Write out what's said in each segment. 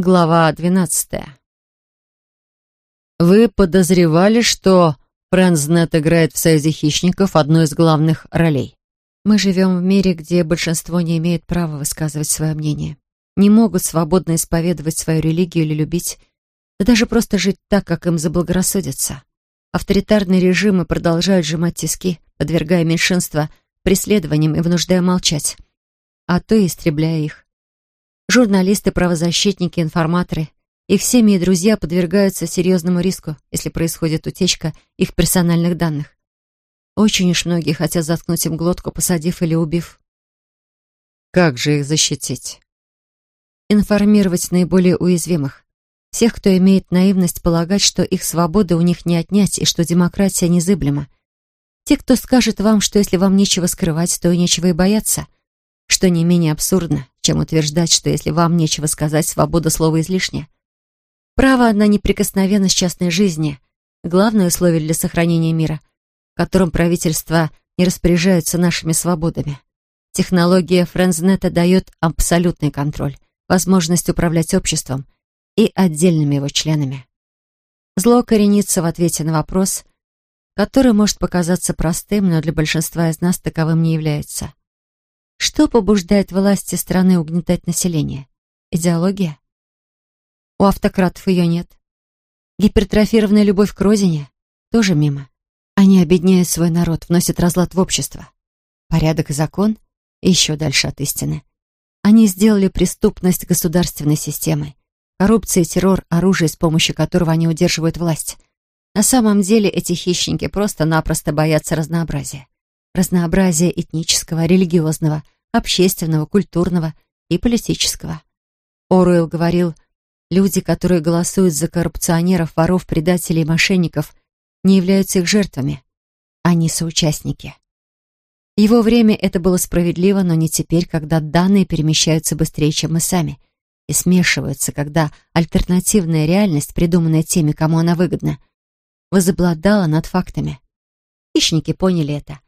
Глава двенадцатая. Вы подозревали, что Фрэнзнет играет в Союзе хищников одну из главных ролей? Мы живем в мире, где большинство не имеет права высказывать свое мнение. Не могут свободно исповедовать свою религию или любить, да даже просто жить так, как им заблагорассудится. Авторитарные режимы продолжают сжимать тиски, подвергая меньшинства преследованиям и вынуждая молчать, а то и истребляя их. Журналисты, правозащитники, информаторы. Их семьи и друзья подвергаются серьезному риску, если происходит утечка их персональных данных. Очень уж многие хотят заткнуть им глотку, посадив или убив. Как же их защитить? Информировать наиболее уязвимых. Тех, кто имеет наивность полагать, что их свободы у них не отнять и что демократия незыблема. Те, кто скажет вам, что если вам нечего скрывать, то и нечего и бояться. Что не менее абсурдно, чем утверждать, что если вам нечего сказать, свобода слова излишня. Право на неприкосновенность частной жизни — главное условие для сохранения мира, в котором правительства не распоряжаются нашими свободами. Технология Френзнета дает абсолютный контроль, возможность управлять обществом и отдельными его членами. Зло коренится в ответе на вопрос, который может показаться простым, но для большинства из нас таковым не является. Что побуждает власти страны угнетать население? Идеология? У автократов ее нет. Гипертрофированная любовь к родине? Тоже мимо. Они обедняют свой народ, вносят разлад в общество. Порядок и закон? еще дальше от истины. Они сделали преступность государственной системой. Коррупция и террор — оружие, с помощью которого они удерживают власть. На самом деле эти хищники просто-напросто боятся разнообразия разнообразия этнического, религиозного, общественного, культурного и политического. Оруэлл говорил, люди, которые голосуют за коррупционеров, воров, предателей и мошенников, не являются их жертвами. Они соучастники. Его время это было справедливо, но не теперь, когда данные перемещаются быстрее, чем мы сами, и смешиваются, когда альтернативная реальность, придуманная теми, кому она выгодна, возобладала над фактами. Хищники поняли это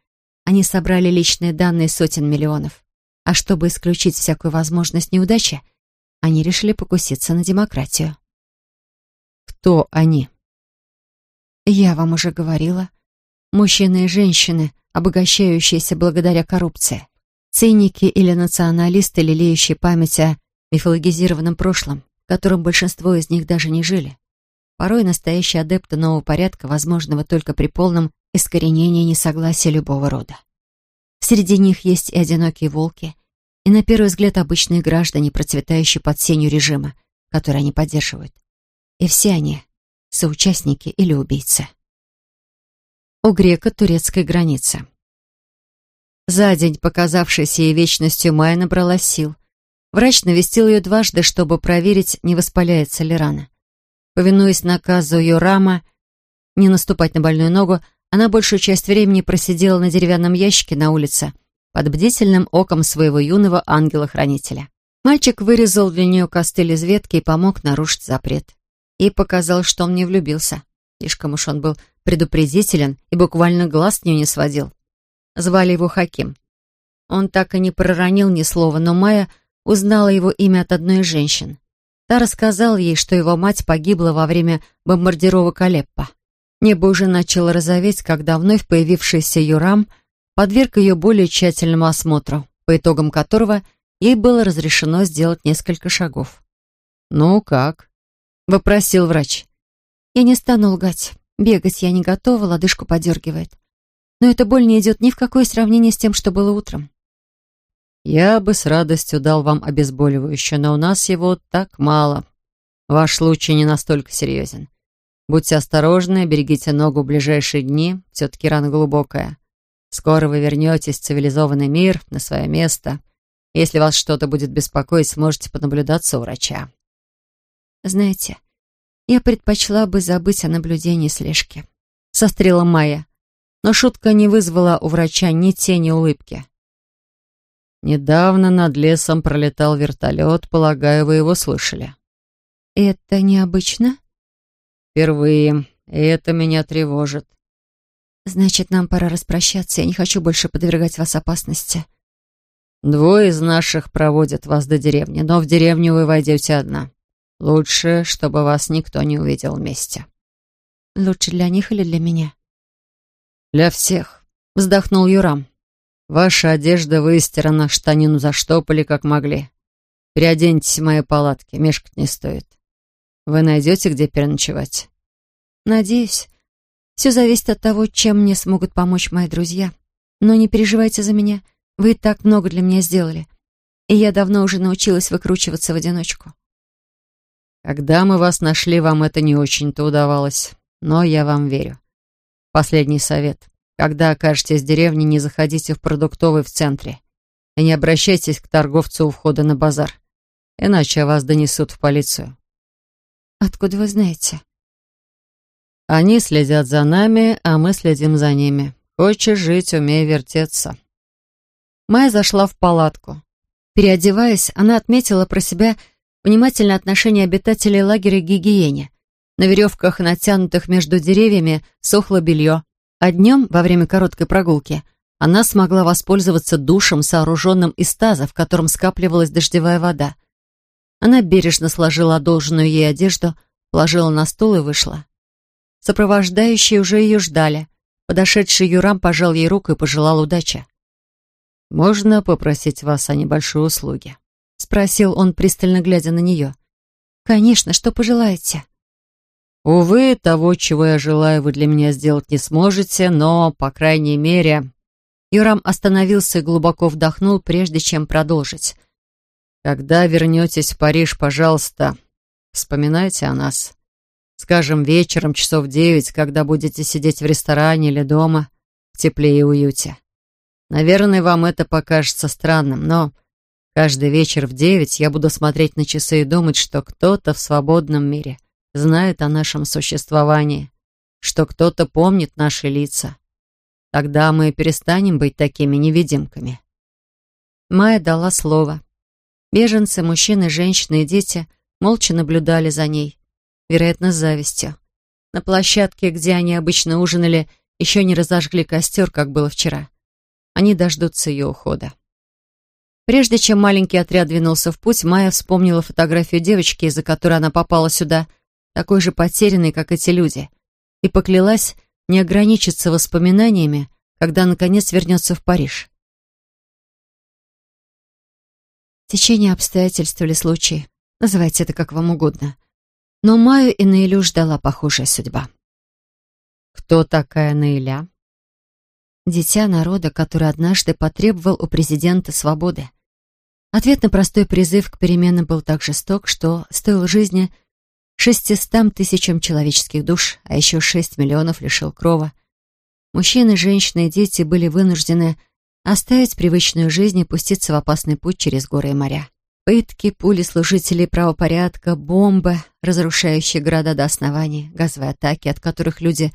они собрали личные данные сотен миллионов. А чтобы исключить всякую возможность неудачи, они решили покуситься на демократию. Кто они? Я вам уже говорила. Мужчины и женщины, обогащающиеся благодаря коррупции. Циники или националисты, лелеющие память о мифологизированном прошлом, в котором большинство из них даже не жили. Порой настоящие адепты нового порядка, возможного только при полном искоренении несогласия любого рода. Среди них есть и одинокие волки, и на первый взгляд обычные граждане, процветающие под сенью режима, который они поддерживают. И все они — соучастники или убийцы. У грека турецкая граница. За день, показавшийся ей вечностью, Майя набралась сил. Врач навестил ее дважды, чтобы проверить, не воспаляется ли рана. Повинуясь наказу Юрама не наступать на больную ногу, она большую часть времени просидела на деревянном ящике на улице под бдительным оком своего юного ангела-хранителя. Мальчик вырезал для нее костыль из ветки и помог нарушить запрет. И показал, что он не влюбился. Слишком уж он был предупредителен и буквально глаз с нее не сводил. Звали его Хаким. Он так и не проронил ни слова, но Майя узнала его имя от одной из женщин. Та рассказала ей, что его мать погибла во время бомбардировок Алеппо. Небо уже начало розоветь, когда вновь появившийся Юрам подверг ее более тщательному осмотру, по итогам которого ей было разрешено сделать несколько шагов. «Ну как?» — вопросил врач. «Я не стану лгать. Бегать я не готова, лодыжку подергивает. Но эта боль не идет ни в какое сравнение с тем, что было утром. «Я бы с радостью дал вам обезболивающее, но у нас его так мало. Ваш случай не настолько серьезен. Будьте осторожны, берегите ногу в ближайшие дни, все-таки рана глубокая. Скоро вы вернетесь в цивилизованный мир, на свое место. Если вас что-то будет беспокоить, сможете понаблюдаться у врача». «Знаете, я предпочла бы забыть о наблюдении слежки», — сострила Майя. Но шутка не вызвала у врача ни тени улыбки. Недавно над лесом пролетал вертолет, полагаю, вы его слышали. Это необычно? Впервые, и это меня тревожит. Значит, нам пора распрощаться. Я не хочу больше подвергать вас опасности. Двое из наших проводят вас до деревни, но в деревню вы войдете одна. Лучше, чтобы вас никто не увидел вместе. Лучше для них или для меня? Для всех, вздохнул Юрам. Ваша одежда выстирана, штанину заштопали, как могли. Переоденьтесь в мои палатки, мешкать не стоит. Вы найдете, где переночевать? Надеюсь. Все зависит от того, чем мне смогут помочь мои друзья. Но не переживайте за меня. Вы и так много для меня сделали. И я давно уже научилась выкручиваться в одиночку. Когда мы вас нашли, вам это не очень-то удавалось. Но я вам верю. Последний совет. Когда окажетесь в деревне, не заходите в продуктовый в центре. И не обращайтесь к торговцу у входа на базар. Иначе вас донесут в полицию. Откуда вы знаете? Они следят за нами, а мы следим за ними. Хочешь жить, умей вертеться. Майя зашла в палатку. Переодеваясь, она отметила про себя внимательное отношение обитателей лагеря к гигиене. На веревках, натянутых между деревьями, сохло белье, а днем, во время короткой прогулки, она смогла воспользоваться душем, сооруженным из таза, в котором скапливалась дождевая вода. Она бережно сложила одолженную ей одежду, положила на стул и вышла. Сопровождающие уже ее ждали. Подошедший Юрам пожал ей руку и пожелал удачи. «Можно попросить вас о небольшой услуге?» — спросил он, пристально глядя на нее. «Конечно, что пожелаете?» «Увы, того, чего я желаю, вы для меня сделать не сможете, но, по крайней мере...» Юрам остановился и глубоко вдохнул, прежде чем продолжить. «Когда вернетесь в Париж, пожалуйста, вспоминайте о нас. Скажем, вечером часов девять, когда будете сидеть в ресторане или дома, в тепле и уюте. Наверное, вам это покажется странным, но каждый вечер в девять я буду смотреть на часы и думать, что кто-то в свободном мире знает о нашем существовании, что кто-то помнит наши лица. Тогда мы перестанем быть такими невидимками. Майя дала слово. Беженцы, мужчины, женщины и дети молча наблюдали за ней вероятно, с завистью. На площадке, где они обычно ужинали, еще не разожгли костер, как было вчера. Они дождутся ее ухода. Прежде чем маленький отряд двинулся в путь, Майя вспомнила фотографию девочки, из-за которой она попала сюда, такой же потерянной, как эти люди, и поклялась не ограничиться воспоминаниями, когда, наконец, вернется в Париж. Течение обстоятельств или случай, называйте это как вам угодно, но Маю и Наилю ждала похожая судьба. «Кто такая Наиля?» Дитя народа, который однажды потребовал у президента свободы. Ответ на простой призыв к переменам был так жесток, что стоил жизни шестистам тысячам человеческих душ, а еще шесть миллионов лишил крова. Мужчины, женщины и дети были вынуждены оставить привычную жизнь и пуститься в опасный путь через горы и моря. Пытки, пули служителей правопорядка, бомбы, разрушающие города до основания, газовые атаки, от которых люди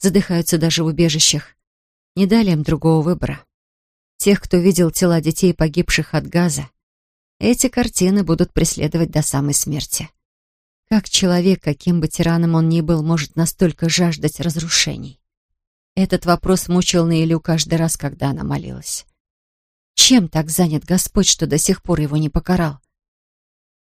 задыхаются даже в убежищах. Не дали им другого выбора. Тех, кто видел тела детей, погибших от газа, эти картины будут преследовать до самой смерти. Как человек, каким бы тираном он ни был, может настолько жаждать разрушений? Этот вопрос мучил Наилю каждый раз, когда она молилась. Чем так занят Господь, что до сих пор его не покарал?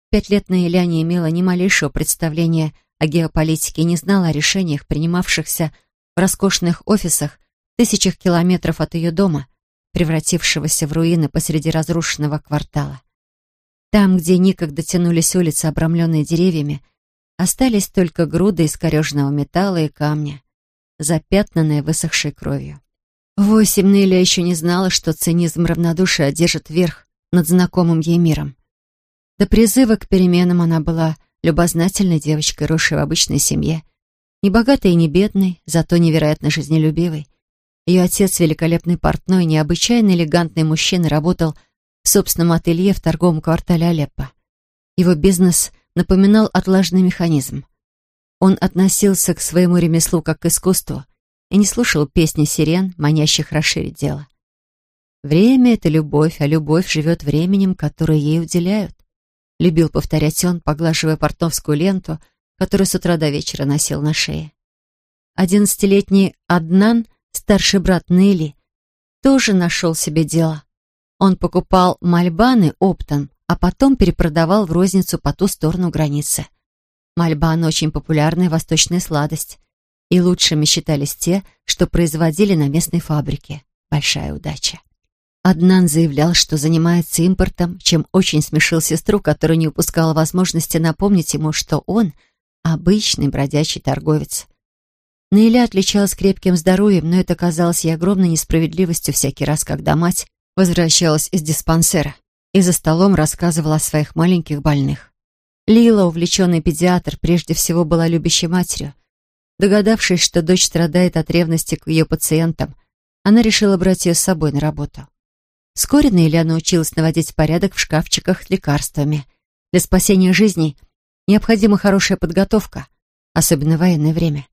Пять лет Наиля не имела ни малейшего представления о геополитике не знала о решениях, принимавшихся в роскошных офисах тысячах километров от ее дома, превратившегося в руины посреди разрушенного квартала. Там, где никогда тянулись улицы, обрамленные деревьями, остались только груды искореженного металла и камня, запятнанные высохшей кровью. Восемь Неля еще не знала, что цинизм равнодушия одержит верх над знакомым ей миром. До призыва к переменам она была любознательной девочкой, росшей в обычной семье. Не богатой и не бедной, зато невероятно жизнелюбивой. Ее отец, великолепный портной, необычайно элегантный мужчина, работал в собственном ателье в торговом квартале Алеппо. Его бизнес напоминал отлаженный механизм. Он относился к своему ремеслу как к искусству, и не слушал песни сирен, манящих расширить дело. Время — это любовь, а любовь живет временем, которое ей уделяют. Любил повторять он, поглаживая портновскую ленту, которую с утра до вечера носил на шее. Одиннадцатилетний Аднан, старший брат Нелли, тоже нашел себе дело. Он покупал мальбаны оптом, а потом перепродавал в розницу по ту сторону границы — Мальбан очень популярная восточная сладость. И лучшими считались те, что производили на местной фабрике. Большая удача. Аднан заявлял, что занимается импортом, чем очень смешил сестру, которая не упускала возможности напомнить ему, что он — обычный бродячий торговец. Наиля отличалась крепким здоровьем, но это казалось ей огромной несправедливостью всякий раз, когда мать возвращалась из диспансера и за столом рассказывала о своих маленьких больных. Лила, увлеченный педиатр, прежде всего была любящей матерью. Догадавшись, что дочь страдает от ревности к ее пациентам, она решила брать ее с собой на работу. Вскоре Наиля научилась наводить порядок в шкафчиках с лекарствами. Для спасения жизней необходима хорошая подготовка, особенно в военное время.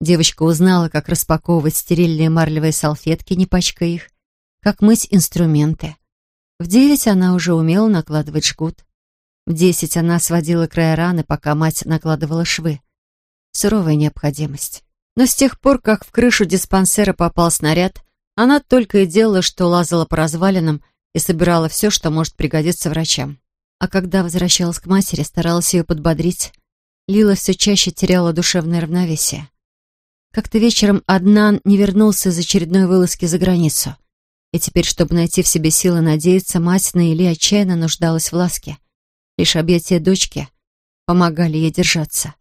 Девочка узнала, как распаковывать стерильные марлевые салфетки, не пачкая их, как мыть инструменты. В девять она уже умела накладывать жгут. В десять она сводила края раны, пока мать накладывала швы. Суровая необходимость. Но с тех пор, как в крышу диспансера попал снаряд, она только и делала, что лазала по развалинам и собирала все, что может пригодиться врачам. А когда возвращалась к матери, старалась ее подбодрить. Лила все чаще теряла душевное равновесие. Как-то вечером Аднан не вернулся из очередной вылазки за границу. И теперь, чтобы найти в себе силы надеяться, мать на Или отчаянно нуждалась в ласке. Лишь объятия дочки помогали ей держаться.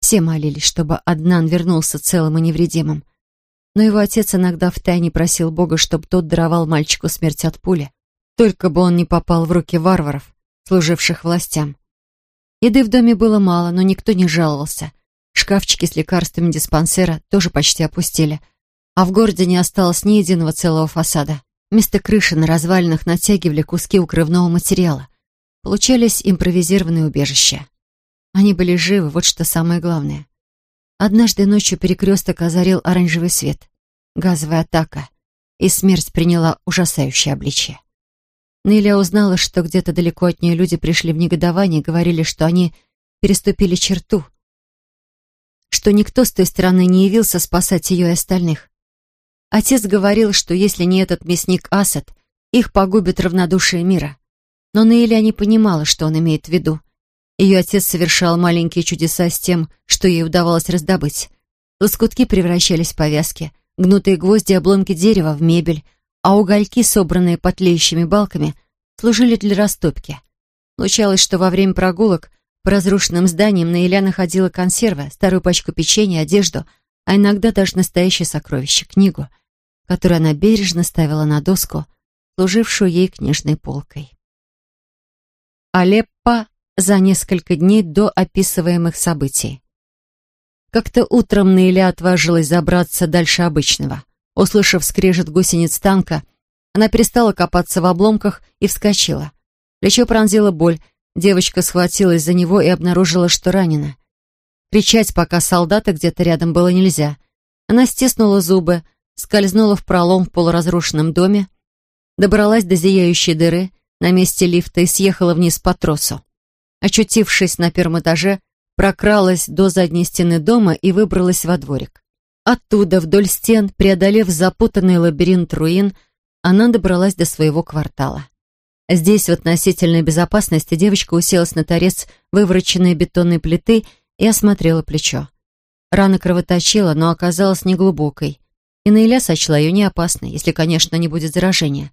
Все молились, чтобы Аднан вернулся целым и невредимым. Но его отец иногда втайне просил Бога, чтобы тот даровал мальчику смерть от пули, только бы он не попал в руки варваров, служивших властям. Еды в доме было мало, но никто не жаловался. Шкафчики с лекарствами диспансера тоже почти опустили — а в городе не осталось ни единого целого фасада. Вместо крыши на развалинах натягивали куски укрывного материала. Получались импровизированные убежища. Они были живы, вот что самое главное. Однажды ночью перекресток озарил оранжевый свет. Газовая атака. И смерть приняла ужасающее обличье. Неля узнала, что где-то далеко от нее люди пришли в негодование и говорили, что они переступили черту, что никто с той стороны не явился спасать ее и остальных. Отец говорил, что если не этот мясник Асад, их погубит равнодушие мира. Но Наиля не понимала, что он имеет в виду. Ее отец совершал маленькие чудеса с тем, что ей удавалось раздобыть. Лоскутки превращались в повязки, гнутые гвозди и обломки дерева в мебель, а угольки, собранные потлеющими балками, служили для растопки. Случалось, что во время прогулок по разрушенным зданиям Наиля находила консервы, старую пачку печенья, одежду, а иногда даже настоящее сокровище — книгу — которую она бережно ставила на доску, служившую ей книжной полкой. Алеппо за несколько дней до описываемых событий. Как-то утром Наиля отважилась забраться дальше обычного. Услышав скрежет гусениц танка, она перестала копаться в обломках и вскочила. Плечо пронзила боль, девочка схватилась за него и обнаружила, что ранена. Кричать, пока солдата где-то рядом было нельзя. Она стиснула зубы, скользнула в пролом в полуразрушенном доме, добралась до зияющей дыры на месте лифта и съехала вниз по тросу. Очутившись на первом этаже, прокралась до задней стены дома и выбралась во дворик. Оттуда, вдоль стен, преодолев запутанный лабиринт руин, она добралась до своего квартала. Здесь, в относительной безопасности, девочка уселась на торец вывороченной бетонной плиты и осмотрела плечо. Рана кровоточила, но оказалась неглубокой и Наиля сочла ее не опасной, если, конечно, не будет заражения.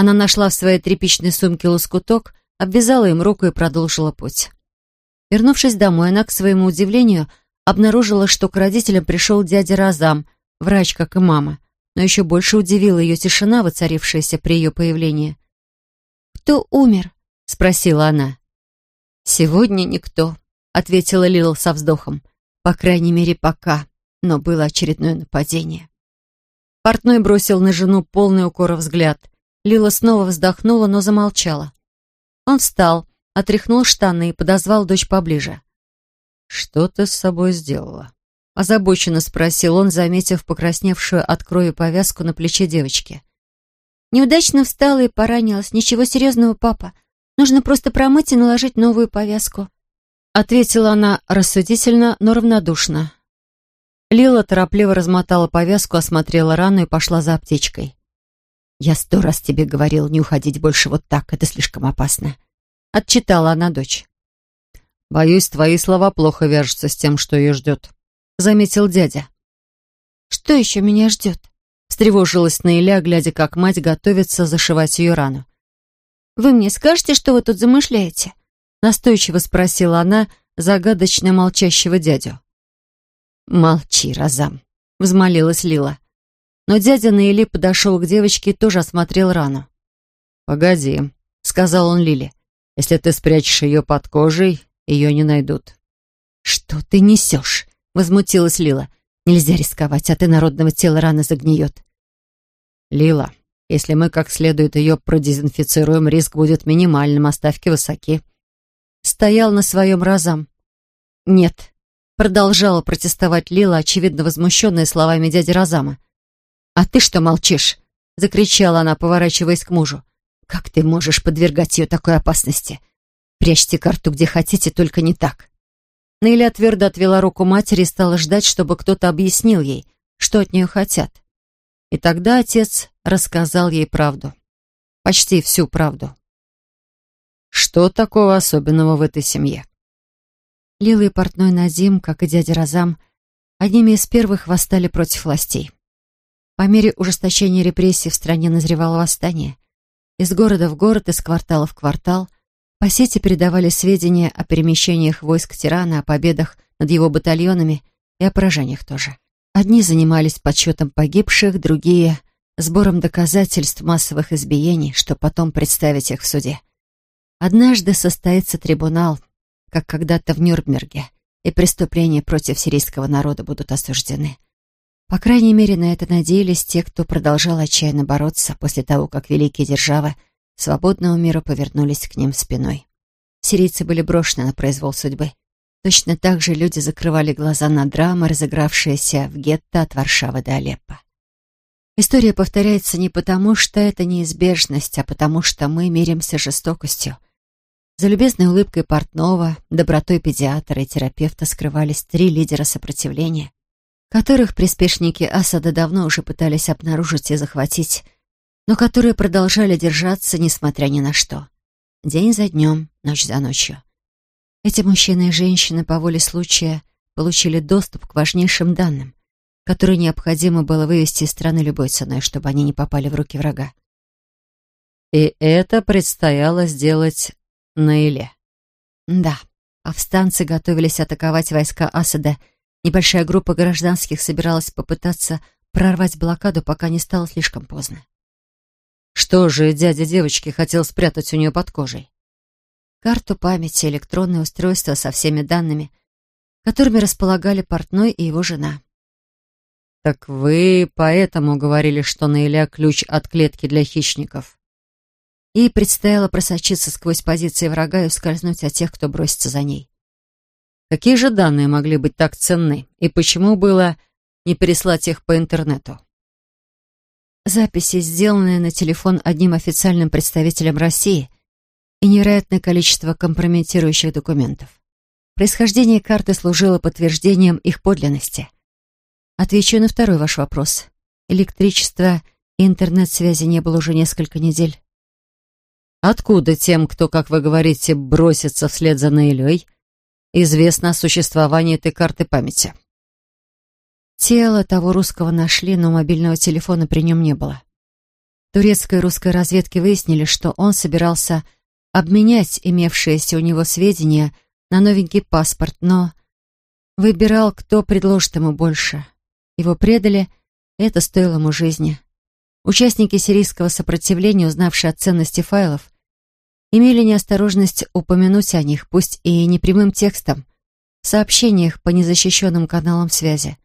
Она нашла в своей тряпичной сумке лоскуток, обвязала им руку и продолжила путь. Вернувшись домой, она, к своему удивлению, обнаружила, что к родителям пришел дядя Разам, врач, как и мама. Но еще больше удивила ее тишина, воцарившаяся при ее появлении. «Кто умер?» — спросила она. «Сегодня никто», — ответила Лил со вздохом. «По крайней мере, пока. Но было очередное нападение». Портной бросил на жену полный укора взгляд. Лила снова вздохнула, но замолчала. Он встал, отряхнул штаны и подозвал дочь поближе. «Что ты с собой сделала?» Озабоченно спросил он, заметив покрасневшую от крови повязку на плече девочки. «Неудачно встала и поранилась. Ничего серьезного, папа. Нужно просто промыть и наложить новую повязку». Ответила она рассудительно, но равнодушно. Лила торопливо размотала повязку, осмотрела рану и пошла за аптечкой. «Я сто раз тебе говорил не уходить больше вот так, это слишком опасно», — отчитала она дочь. «Боюсь, твои слова плохо вяжутся с тем, что ее ждет», — заметил дядя. «Что еще меня ждет?» — встревожилась Наиля, глядя, как мать готовится зашивать ее рану. «Вы мне скажете, что вы тут замышляете?» — настойчиво спросила она загадочно молчащего дядю. «Молчи, Розам», — взмолилась Лила. Но дядя Наили подошел к девочке и тоже осмотрел рану. «Погоди», — сказал он Лиле. «Если ты спрячешь ее под кожей, ее не найдут». «Что ты несешь?» — возмутилась Лила. «Нельзя рисковать, а ты народного тела рано загниет». «Лила, если мы как следует ее продезинфицируем, риск будет минимальным, а ставки высоки». Стоял на своем разам. «Нет», — продолжала протестовать Лила, очевидно возмущенная словами дяди Розама. «А ты что молчишь?» — закричала она, поворачиваясь к мужу. «Как ты можешь подвергать ее такой опасности? Прячьте карту где хотите, только не так». Нелли твердо отвела руку матери и стала ждать, чтобы кто-то объяснил ей, что от нее хотят. И тогда отец рассказал ей правду. Почти всю правду. Что такого особенного в этой семье? Лила и портной Назим, как и дядя Розам, одними из первых восстали против властей. По мере ужесточения репрессий в стране назревало восстание. Из города в город, из квартала в квартал по сети передавали сведения о перемещениях войск тирана, о победах над его батальонами и о поражениях тоже. Одни занимались подсчетом погибших, другие — сбором доказательств массовых избиений, чтобы потом представить их в суде. Однажды состоится трибунал, как когда-то в Нюрнберге, и преступления против сирийского народа будут осуждены. По крайней мере, на это надеялись те, кто продолжал отчаянно бороться после того, как великие державы свободного мира повернулись к ним спиной. Сирийцы были брошены на произвол судьбы. Точно так же люди закрывали глаза на драмы, разыгравшиеся в гетто от Варшавы до Алеппо. История повторяется не потому, что это неизбежность, а потому, что мы миримся жестокостью. За любезной улыбкой портного, добротой педиатра и терапевта скрывались три лидера сопротивления, которых приспешники Асада давно уже пытались обнаружить и захватить, но которые продолжали держаться, несмотря ни на что. День за днем, ночь за ночью. Эти мужчины и женщины по воле случая получили доступ к важнейшим данным, которые необходимо было вывести из страны любой ценой, чтобы они не попали в руки врага. И это предстояло сделать Наиле. Да, повстанцы готовились атаковать войска Асада Небольшая группа гражданских собиралась попытаться прорвать блокаду, пока не стало слишком поздно. Что же дядя девочки хотел спрятать у нее под кожей? Карту памяти, электронное устройство со всеми данными, которыми располагали портной и его жена. «Так вы поэтому говорили, что Наиля ключ от клетки для хищников?» Ей предстояло просочиться сквозь позиции врага и ускользнуть от тех, кто бросится за ней. Какие же данные могли быть так ценны? И почему было не переслать их по интернету? Записи, сделанные на телефон одним официальным представителем России, и невероятное количество компрометирующих документов. Происхождение карты служило подтверждением их подлинности. Отвечу на второй ваш вопрос. Электричества и интернет-связи не было уже несколько недель. Откуда тем, кто, как вы говорите, бросится вслед за Наилей, известно о существовании этой карты памяти. Тело того русского нашли, но мобильного телефона при нем не было. Турецкой и русской разведки выяснили, что он собирался обменять имевшиеся у него сведения на новенький паспорт, но выбирал, кто предложит ему больше. Его предали, это стоило ему жизни. Участники сирийского сопротивления, узнавшие о ценности файлов, имели неосторожность упомянуть о них, пусть и не прямым текстом, в сообщениях по незащищенным каналам связи.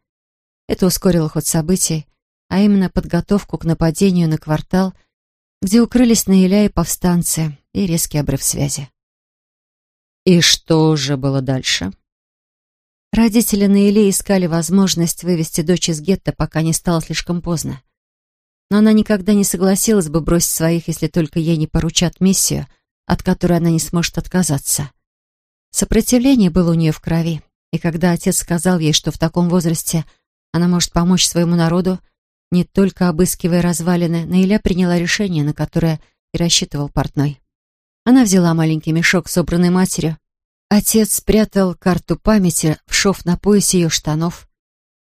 Это ускорило ход событий, а именно подготовку к нападению на квартал, где укрылись Наиля и повстанцы, и резкий обрыв связи. И что же было дальше? Родители Наили искали возможность вывести дочь из гетто, пока не стало слишком поздно. Но она никогда не согласилась бы бросить своих, если только ей не поручат миссию — от которой она не сможет отказаться. Сопротивление было у нее в крови, и когда отец сказал ей, что в таком возрасте она может помочь своему народу, не только обыскивая развалины, Наиля приняла решение, на которое и рассчитывал портной. Она взяла маленький мешок, собранный матерью, Отец спрятал карту памяти в шов на поясе ее штанов,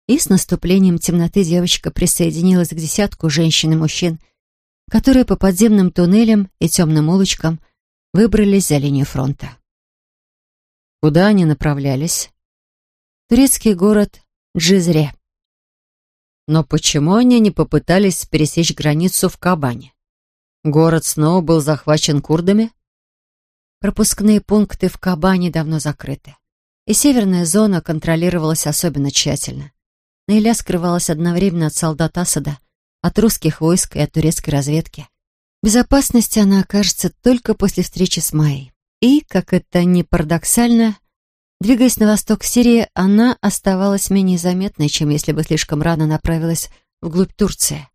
и с наступлением темноты девочка присоединилась к десятку женщин и мужчин, которые по подземным туннелям и темным улочкам выбрались за линию фронта. Куда они направлялись? Турецкий город Джизре. Но почему они не попытались пересечь границу в Кабане? Город снова был захвачен курдами? Пропускные пункты в Кабане давно закрыты, и северная зона контролировалась особенно тщательно. Наиля скрывалась одновременно от солдат Асада, от русских войск и от турецкой разведки. Безопасности она окажется только после встречи с Майей. И, как это ни парадоксально, Двигаясь на восток Сирии, она оставалась менее заметной, чем если бы слишком рано направилась вглубь Турции.